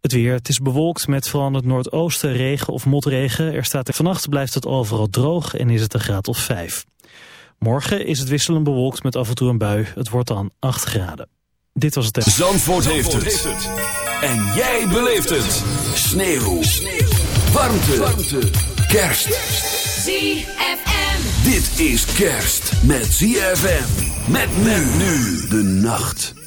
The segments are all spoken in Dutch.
Het weer, het is bewolkt met vooral in het noordoosten regen of motregen. Er staat er vannacht blijft het overal droog en is het een graad of 5. Morgen is het wisselend bewolkt met af en toe een bui. Het wordt dan 8 graden. Dit was het... Zandvoort, heeft, het. En jij beleeft het. Sneeuw. Sneeuw. Warmte. Warmte. Kerst. ZFM. Dit is kerst met ZFM. Met men nu de nacht.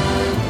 Bye.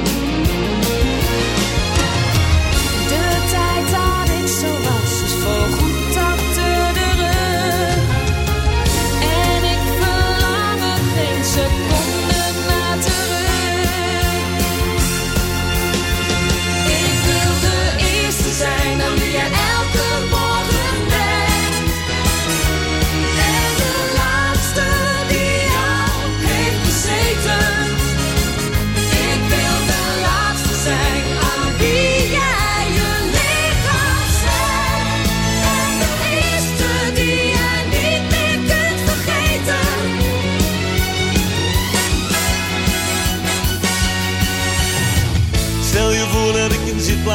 De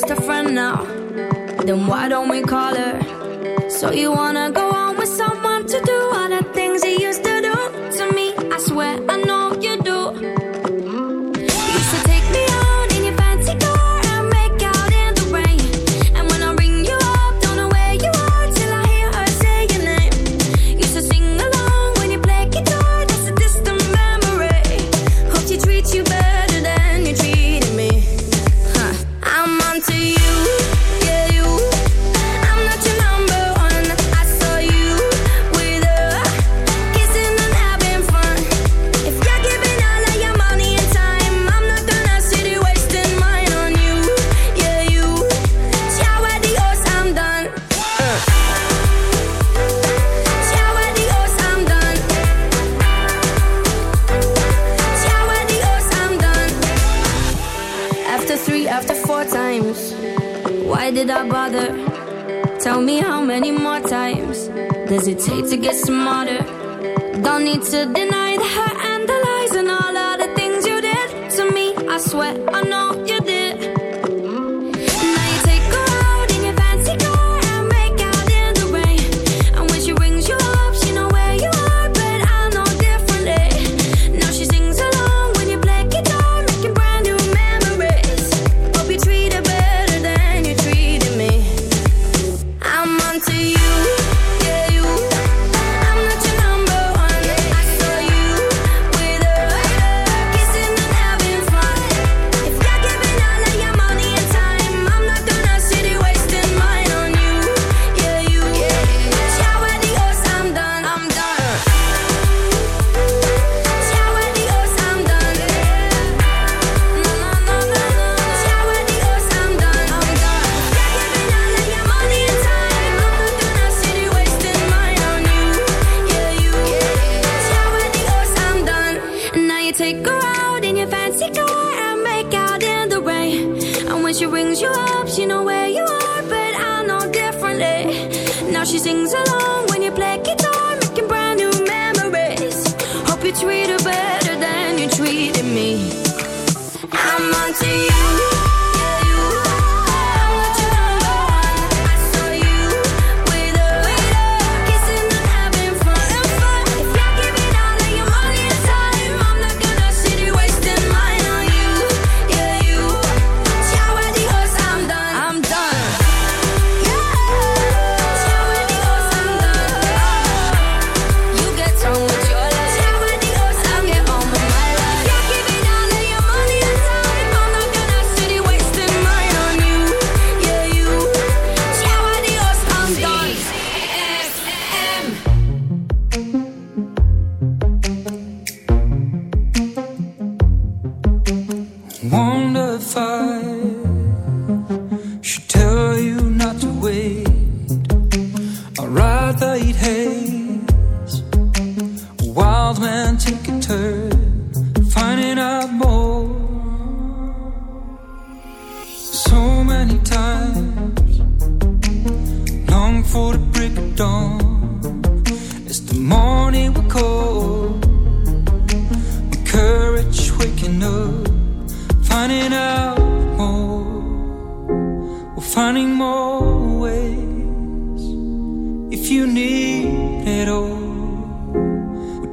Just a friend now.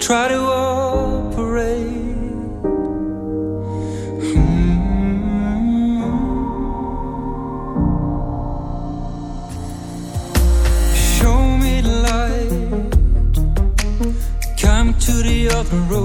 try to operate. Hmm. Show me the light. Come to the other road.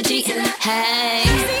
Hey.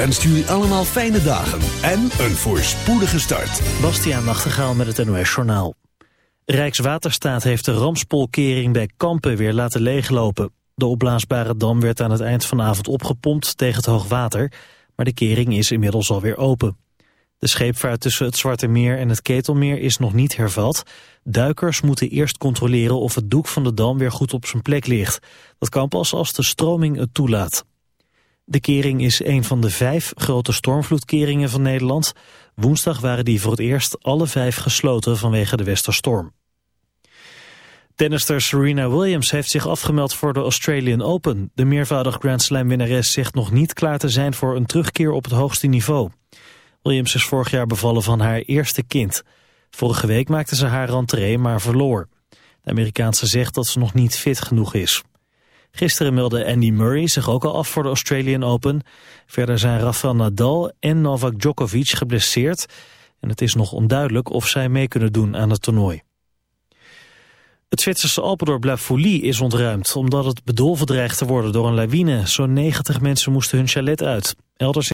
wenst jullie allemaal fijne dagen en een voorspoedige start. Bastiaan Nachtegaal met het NOS Journaal. Rijkswaterstaat heeft de ramspolkering bij Kampen weer laten leeglopen. De opblaasbare dam werd aan het eind vanavond opgepompt tegen het hoogwater... maar de kering is inmiddels alweer open. De scheepvaart tussen het Zwarte Meer en het Ketelmeer is nog niet hervat. Duikers moeten eerst controleren of het doek van de dam weer goed op zijn plek ligt. Dat kan pas als de stroming het toelaat. De kering is een van de vijf grote stormvloedkeringen van Nederland. Woensdag waren die voor het eerst alle vijf gesloten vanwege de westerstorm. Tennister Serena Williams heeft zich afgemeld voor de Australian Open. De meervoudig Grand Slam winnares zegt nog niet klaar te zijn voor een terugkeer op het hoogste niveau. Williams is vorig jaar bevallen van haar eerste kind. Vorige week maakte ze haar rentree, maar verloor. De Amerikaanse zegt dat ze nog niet fit genoeg is. Gisteren meldde Andy Murray zich ook al af voor de Australian Open. Verder zijn Rafael Nadal en Novak Djokovic geblesseerd. En het is nog onduidelijk of zij mee kunnen doen aan het toernooi. Het Zwitserse Alpendorp La is ontruimd... omdat het bedolven dreigt te worden door een lawine. Zo'n 90 mensen moesten hun chalet uit. Elders